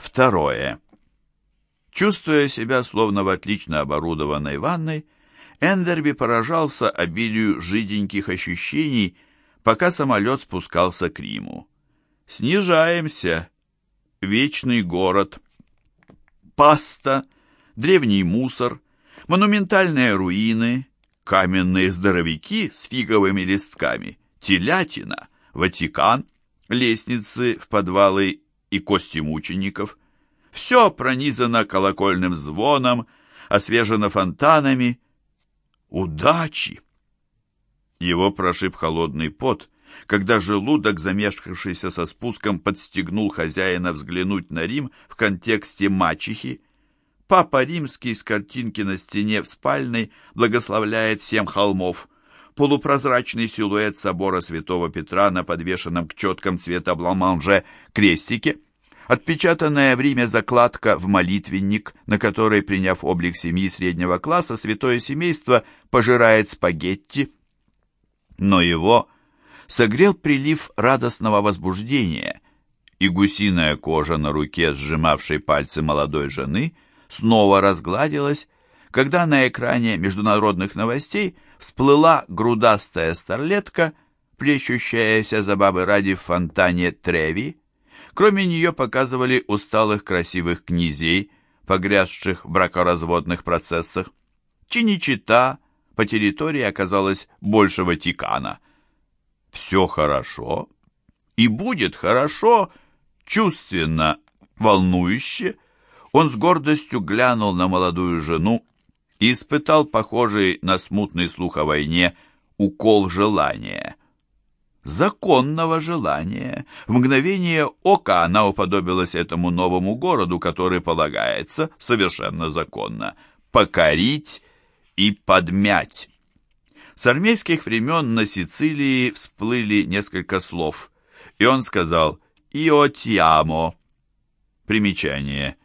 Второе. Чувствуя себя словно в отлично оборудованной ванной, Эндерби поражался обилию жиденьких ощущений, пока самолет спускался к Риму. «Снижаемся. Вечный город. Паста, древний мусор, монументальные руины, каменные здоровяки с фиговыми листками, телятина, Ватикан, лестницы в подвалы и кости мучеников. Все пронизано колокольным звоном, освежено фонтанами. Удачи! Его прошиб холодный пот, когда желудок, замешкавшийся со спуском, подстегнул хозяина взглянуть на Рим в контексте мачехи. Папа Римский с картинки на стене в спальной благословляет семь холмов. Полупрозрачный силуэт собора святого Петра на подвешенном к четкам цвета бламанже крестике. Отпечатанная в Риме закладка в молитвенник, на которой, приняв облик семьи среднего класса, святое семейство пожирает спагетти. Но его согрел прилив радостного возбуждения, и гусиная кожа на руке, сжимавшей пальцы молодой жены, снова разгладилась, когда на экране международных новостей всплыла грудастая старлетка, плещущаяся за бабы ради в фонтане Треви. Кроме нее показывали усталых красивых князей, погрязших в бракоразводных процессах. Чиничита по территории оказалось больше Ватикана – все хорошо и будет хорошо, чувственно, волнующе. Он с гордостью глянул на молодую жену и испытал похожий на смутный слух о войне укол желания. Законного желания. В мгновение ока она уподобилась этому новому городу, который полагается совершенно законно покорить и подмять. С армейских времен на Сицилии всплыли несколько слов, и он сказал «Ио тиамо». Примечание.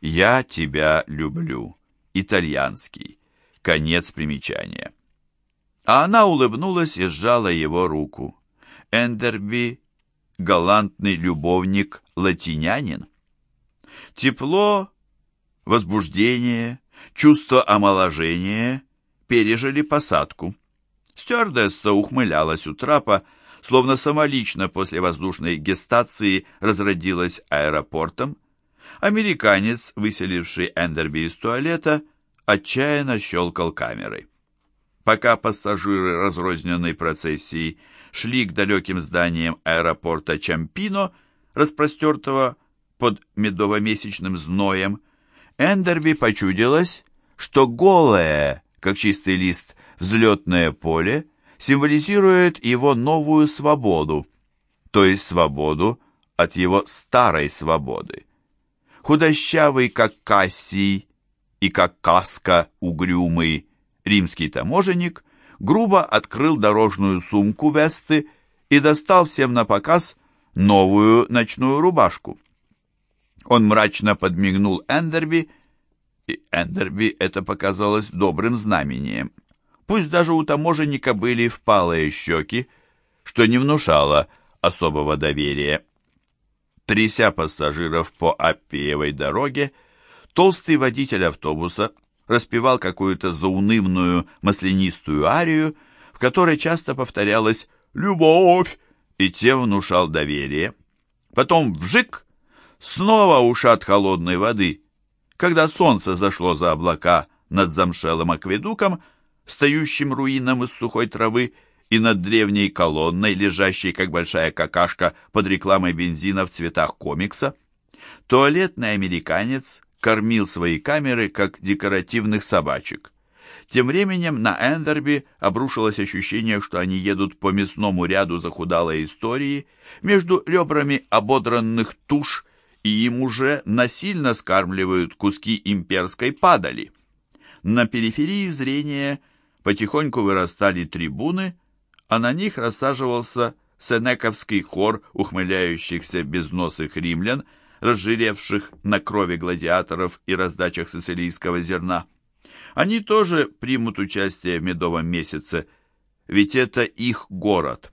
«Я тебя люблю». Итальянский. Конец примечания. А она улыбнулась и сжала его руку. Эндерби — галантный любовник, латинянин. Тепло, возбуждение, чувство омоложения пережили посадку. Стюардесса ухмылялась у трапа, словно самолично после воздушной гестации разродилась аэропортом. Американец, выселивший Эндерби из туалета, отчаянно щелкал камерой. Пока пассажиры разрозненной процессии шли к далеким зданиям аэропорта Чампино, распростертого под медово-месячным зноем, Эндерби почудилось, что голое, как чистый лист, взлетное поле символизирует его новую свободу, то есть свободу от его старой свободы. Худощавый, как Кассий, и как Каска угрюмый римский таможенник грубо открыл дорожную сумку Весты и достал всем на показ новую ночную рубашку. Он мрачно подмигнул Эндерби, и Эндерби это показалось добрым знамением. Пусть даже у таможенника были впалые щеки, что не внушало особого доверия. Тряся пассажиров по Аппиевой дороге, толстый водитель автобуса распевал какую-то заунывную маслянистую арию, в которой часто повторялось «Любовь!» и тем внушал доверие. Потом вжик, снова ушат холодной воды. Когда солнце зашло за облака над замшелым акведуком, встающим руинам из сухой травы, и над древней колонной, лежащей как большая какашка под рекламой бензина в цветах комикса. Туалетный американец кормил свои камеры, как декоративных собачек. Тем временем на Эндерби обрушилось ощущение, что они едут по мясному ряду захудалой истории, между ребрами ободранных туш, и им уже насильно скармливают куски имперской падали. На периферии зрения – потихоньку вырастали трибуны, а на них рассаживался сенековский хор ухмыляющихся безносых римлян, разжиревших на крови гладиаторов и раздачах сицилийского зерна. Они тоже примут участие в медовом месяце, ведь это их город.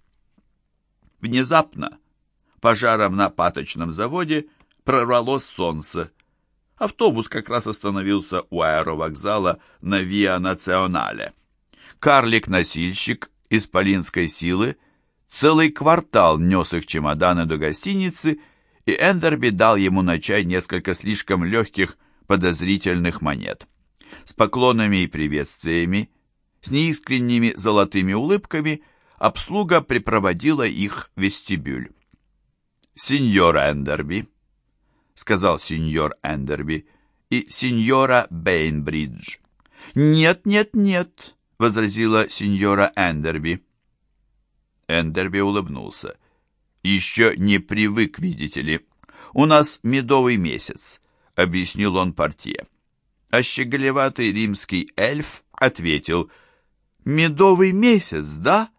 Внезапно пожаром на паточном заводе прорвалось солнце. Автобус как раз остановился у аэровокзала на Виа Национале. Карлик-носильщик из Полинской силы целый квартал нес их чемоданы до гостиницы, и Эндерби дал ему на чай несколько слишком легких подозрительных монет. С поклонами и приветствиями, с неискренними золотыми улыбками обслуга припроводила их в вестибюль. «Сеньор Эндерби», — сказал сеньор Эндерби, — «и сеньора Бейнбридж». «Нет, нет, нет», — возразила сеньора Эндерби. Эндерби улыбнулся. «Еще не привык, видите ли. У нас медовый месяц», — объяснил он портье. А щеголеватый римский эльф ответил, «Медовый месяц, да?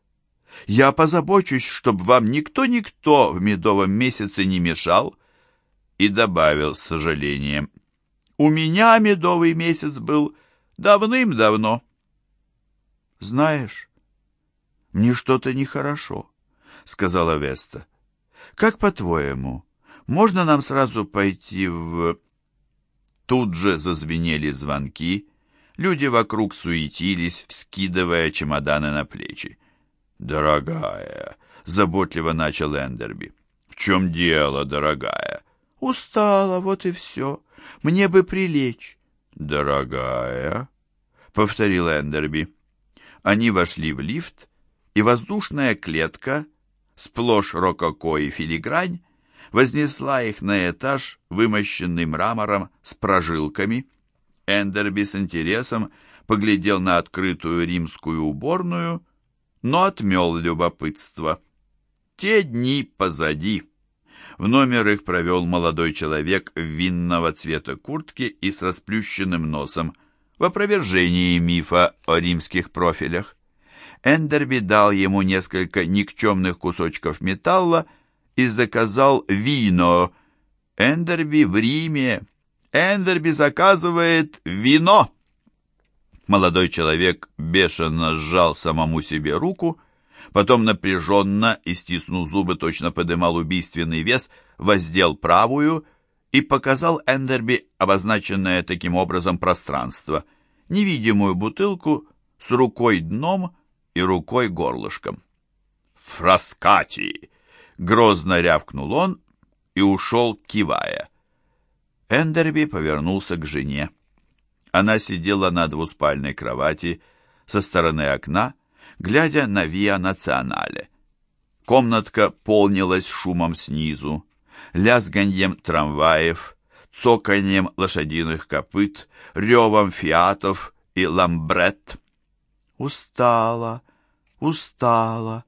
Я позабочусь, чтобы вам никто-никто в медовом месяце не мешал». И добавил с сожалением, «У меня медовый месяц был давным-давно». «Знаешь, мне что-то нехорошо», — сказала Веста. «Как по-твоему, можно нам сразу пойти в...» Тут же зазвенели звонки, люди вокруг суетились, вскидывая чемоданы на плечи. «Дорогая», — заботливо начал Эндерби. «В чем дело, дорогая?» «Устала, вот и все. Мне бы прилечь». «Дорогая», — повторил Эндерби. Они вошли в лифт, и воздушная клетка, сплошь рококо и филигрань, вознесла их на этаж, вымощенный мрамором с прожилками. Эндерби с интересом поглядел на открытую римскую уборную, но отмел любопытство. Те дни позади. В номер их провел молодой человек в винного цвета куртки и с расплющенным носом, в опровержении мифа о римских профилях. Эндерби дал ему несколько никчемных кусочков металла и заказал вино. Эндерби в Риме. Эндерби заказывает вино. Молодой человек бешено сжал самому себе руку, потом напряженно и стиснув зубы, точно подымал убийственный вес, воздел правую и показал Эндерби обозначенное таким образом пространство, невидимую бутылку с рукой дном и рукой горлышком. «Фраскати!» — грозно рявкнул он и ушел, кивая. Эндерби повернулся к жене. Она сидела на двуспальной кровати со стороны окна, глядя на Виа Национале. Комнатка полнилась шумом снизу, лязганьем трамваев, цоканьем лошадиных копыт, ревом фиатов и ламбрет. «Устала, устала,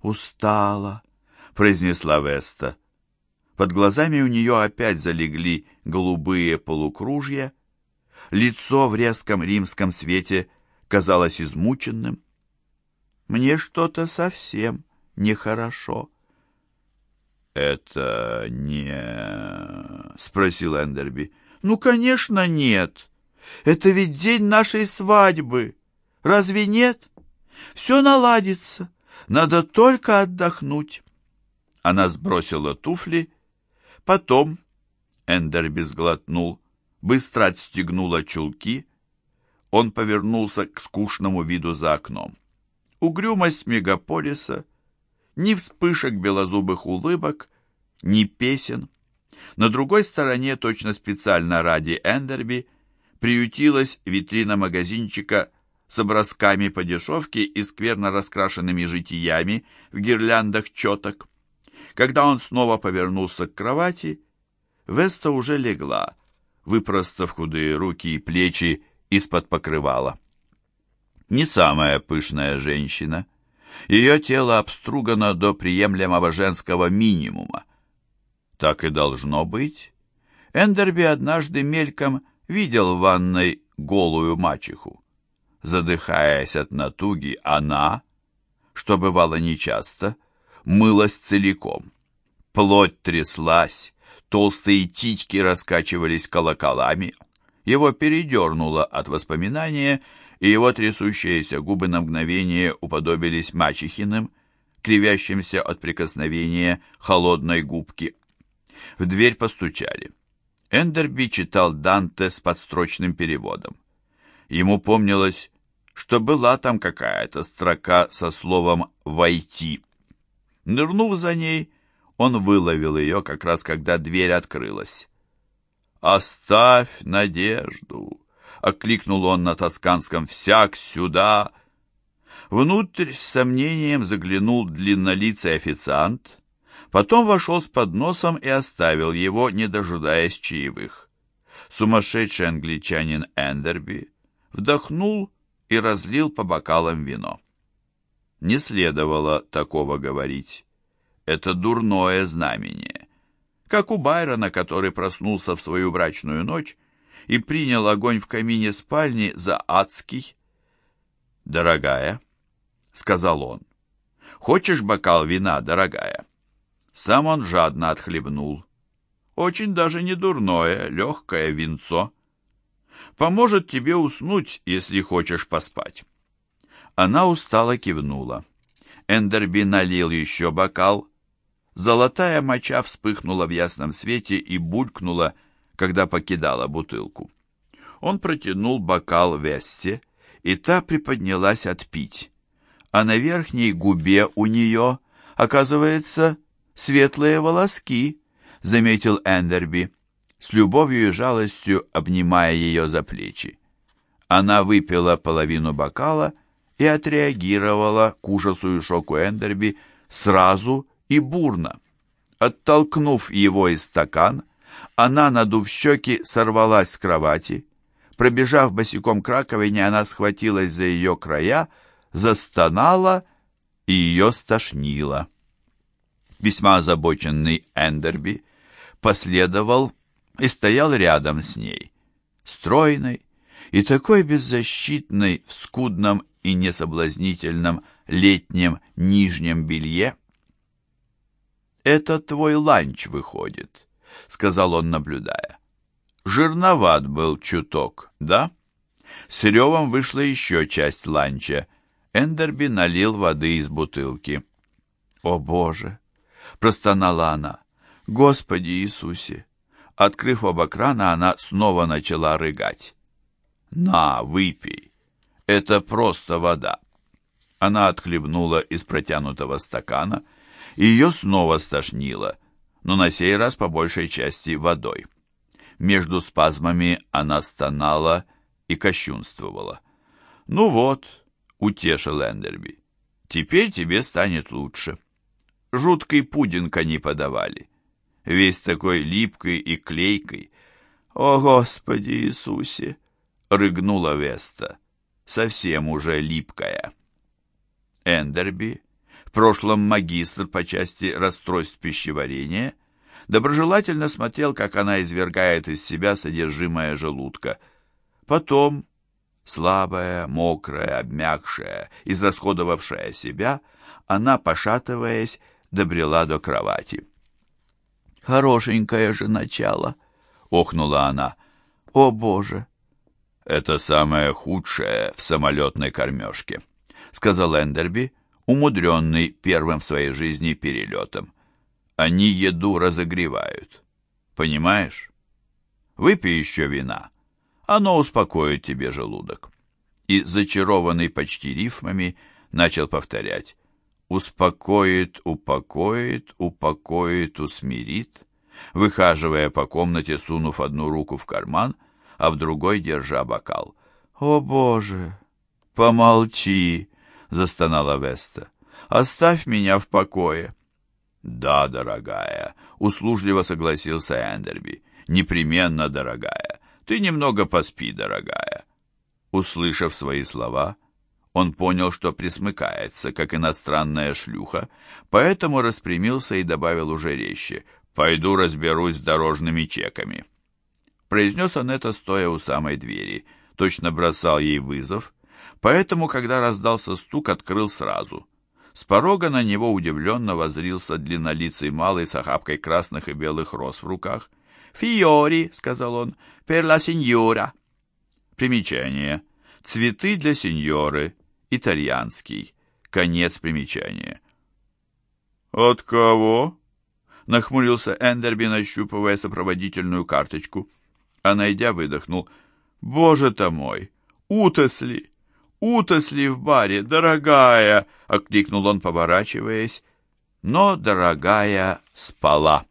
устала», — произнесла Веста. Под глазами у нее опять залегли голубые полукружья. Лицо в резком римском свете казалось измученным. «Мне что-то совсем нехорошо». «Это не...» — спросил Эндерби. «Ну, конечно, нет. Это ведь день нашей свадьбы. Разве нет? Все наладится. Надо только отдохнуть». Она сбросила туфли, потом, Эндерби сглотнул, быстро отстегнула чулки. Он повернулся к скучному виду за окном. Угрюмость мегаполиса, ни вспышек белозубых улыбок, ни песен. На другой стороне, точно специально ради Эндерби, приютилась витрина магазинчика с образками по дешевке и скверно раскрашенными житиями в гирляндах четок. Когда он снова повернулся к кровати, Веста уже легла, выпростав худые руки и плечи из-под покрывала. Не самая пышная женщина. Ее тело обстругано до приемлемого женского минимума. Так и должно быть. Эндерби однажды мельком видел в ванной голую мачеху. Задыхаясь от натуги, она, что бывало нечасто, мылась целиком. Плоть тряслась, толстые титьки раскачивались колоколами. Его передернуло от воспоминания, и его трясущиеся губы на мгновение уподобились мачехиным, кривящимся от прикосновения холодной губки. В дверь постучали. Эндерби читал Данте с подстрочным переводом. Ему помнилось, что была там какая-то строка со словом «войти». Нырнув за ней, он выловил ее, как раз когда дверь открылась. «Оставь надежду!» — окликнул он на тосканском «всяк сюда!» Внутрь с сомнением заглянул длиннолицый официант, потом вошел с подносом и оставил его, не дожидаясь чаевых. Сумасшедший англичанин Эндерби вдохнул и разлил по бокалам вино. Не следовало такого говорить. Это дурное знамение. Как у Байрона, который проснулся в свою брачную ночь и принял огонь в камине спальни за адский. «Дорогая», — сказал он, — «хочешь бокал вина, дорогая?» Сам он жадно отхлебнул. Очень даже не дурное, легкое винцо поможет тебе уснуть, если хочешь поспать». Она устало кивнула. Эндерби налил еще бокал. Золотая моча вспыхнула в ясном свете и булькнула, когда покидала бутылку. Он протянул бокал Весте, и та приподнялась отпить. А на верхней губе у нее, оказывается, светлые волоски, заметил Эндерби с любовью и жалостью обнимая ее за плечи. Она выпила половину бокала и отреагировала к ужасу и шоку Эндерби сразу и бурно. Оттолкнув его из стакан, она, надув щеки, сорвалась с кровати. Пробежав босиком к раковине, она схватилась за ее края, застонала и ее стошнило. Весьма озабоченный Эндерби последовал и стоял рядом с ней, стройной и такой беззащитной в скудном и несоблазнительном летнем нижнем белье. «Это твой ланч выходит», — сказал он, наблюдая. «Жирноват был чуток, да?» С ревом вышла еще часть ланча. Эндерби налил воды из бутылки. «О, Боже!» — простонала она. «Господи Иисусе! Открыв оба крана, она снова начала рыгать. «На, выпей! Это просто вода!» Она отхлебнула из протянутого стакана, и ее снова стошнило, но на сей раз по большей части водой. Между спазмами она стонала и кощунствовала. «Ну вот», — утешил Эндерби, — «теперь тебе станет лучше». Жуткий пудинг они подавали весь такой липкой и клейкой. «О, Господи Иисусе!» — рыгнула Веста, совсем уже липкая. Эндерби, в прошлом магистр по части расстройств пищеварения, доброжелательно смотрел, как она извергает из себя содержимое желудка. Потом, слабая, мокрая, обмякшая, израсходовавшая себя, она, пошатываясь, добрела до кровати. Хорошенькое же начало, охнула она. О, Боже! Это самое худшее в самолетной кормежке, сказал Эндерби, умудренный первым в своей жизни перелетом. Они еду разогревают. Понимаешь? Выпей еще вина. Оно успокоит тебе желудок. И, зачарованный почти рифмами, начал повторять успокоит, упокоит, упокоит, усмирит, выхаживая по комнате, сунув одну руку в карман, а в другой держа бокал. «О, Боже! Помолчи!» — застонала Веста. «Оставь меня в покое!» «Да, дорогая!» — услужливо согласился Эндерби. «Непременно, дорогая! Ты немного поспи, дорогая!» Услышав свои слова, он понял, что присмыкается, как иностранная шлюха, поэтому распрямился и добавил уже резче «Пойду разберусь с дорожными чеками». Произнес он это, стоя у самой двери, точно бросал ей вызов, поэтому, когда раздался стук, открыл сразу. С порога на него удивленно возрился длиннолицый малый с охапкой красных и белых роз в руках. «Фиори», — сказал он, — «пер ла сеньора». Примечание. Цветы для сеньоры, итальянский. Конец примечания. «От кого?» нахмурился Эндерби, нащупывая сопроводительную карточку. А найдя, выдохнул. «Боже-то мой! Утосли! Утосли в баре, дорогая!» — окликнул он, поворачиваясь. Но дорогая спала.